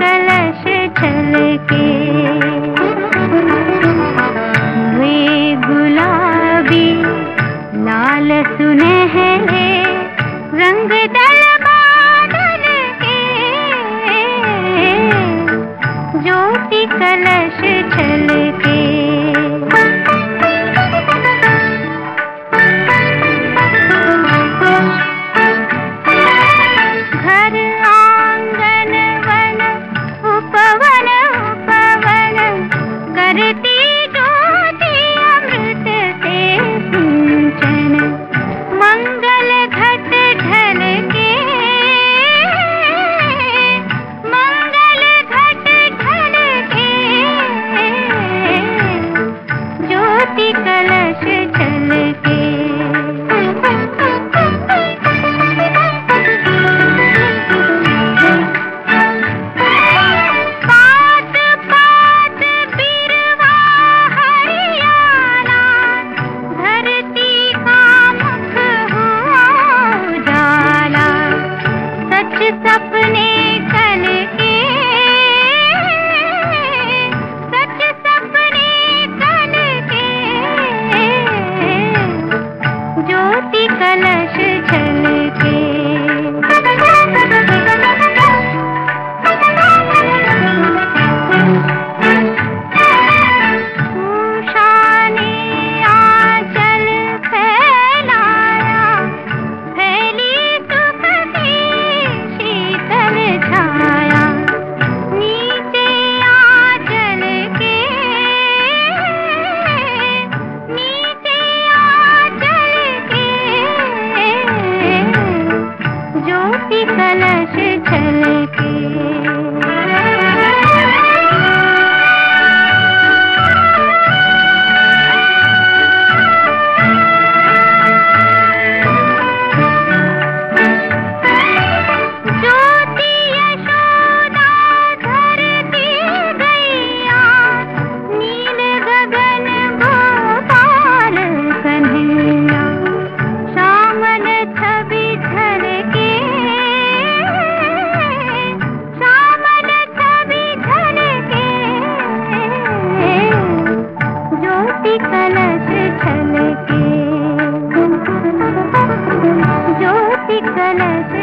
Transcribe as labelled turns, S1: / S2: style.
S1: कल गलत